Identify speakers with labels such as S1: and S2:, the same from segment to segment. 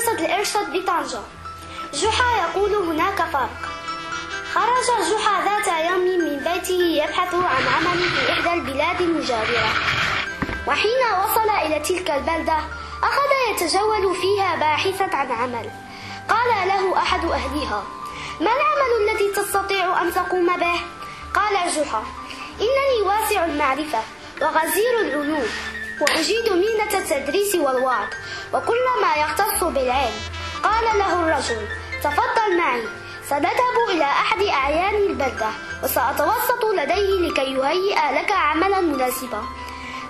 S1: مدرسة الإرشاد بطنجة جحا يقول هناك فرق. خرج جحا ذات يوم من بيته يبحث عن عمل في إحدى البلاد المجاورة. وحين وصل إلى تلك البلدة أخذ يتجول فيها باحثا عن عمل. قال له أحد أهلها ما العمل الذي تستطيع أن تقوم به؟ قال جحا إنني واسع المعرفة وغزير العلوم وأجيد التدريس والوعظ وكل ما يختص بالعلم. قال له الرجل تفضل معي سنذهب إلى أحد أعيان البلدة وسأتوسط لديه لكي يهيئ لك عملا مناسبا.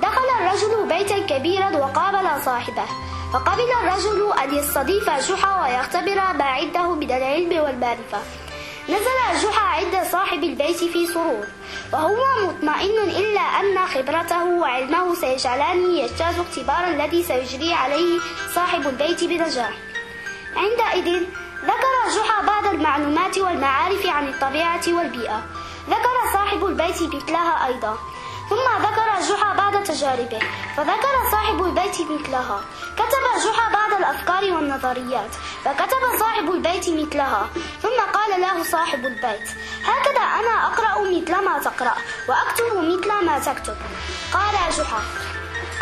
S1: دخل الرجل بيتا كبيرا وقابل صاحبه فقبل الرجل أن يستضيف جحا ويختبر ما عنده من العلم والمعرفة. نزل جحا عند صاحب البيت في سرور وهو مطمئن إلا أن خبرته وعلمه سيجعلانه يجتاز اختبار الذي سيجري عليه صاحب البيت بنجاح. عندئذ ذكر جحا بعض المعلومات والمعارف عن الطبيعة والبيئة. ذكر صاحب البيت مثلها أيضا. ثم ذكر جحا بعض تجاربه فذكر صاحب البيت مثلها. كتب جحا بعض الأفكار والنظريات فكتب صاحب البيت مثلها ثم قال له صاحب البيت هكذا أنا أقرأ مثل ما تقرأ وأكتب مثل ما تكتب. قال جحا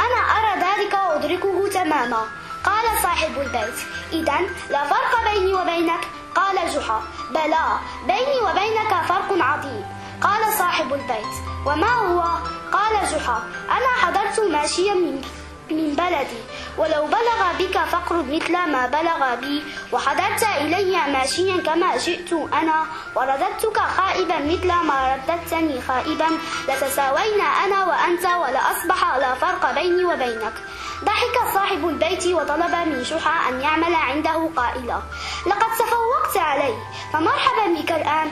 S1: أنا أرى ذلك وأدركه تماما. قال صاحب البيت إذا لا فرق بيني وبينك. قال جحا بلى بيني وبينك فرق عظيم. قال صاحب البيت وما هو؟ قال جحا أنا حضرت ماشيا من من بلدي ولو بلغ بك فقر مثل ما بلغ بي. وحضرت إلي ماشيا كما جئت أنا. ورددتك خائبا مثل ما رددتني خائبا. لتساوينا أنا وأنت ولأصبح لا فرق بيني وبينك. ضحك صاحب البيت وطلب من جحا أن يعمل عنده قائلا. لقد تفوقت علي. فمرحبا بك الآن.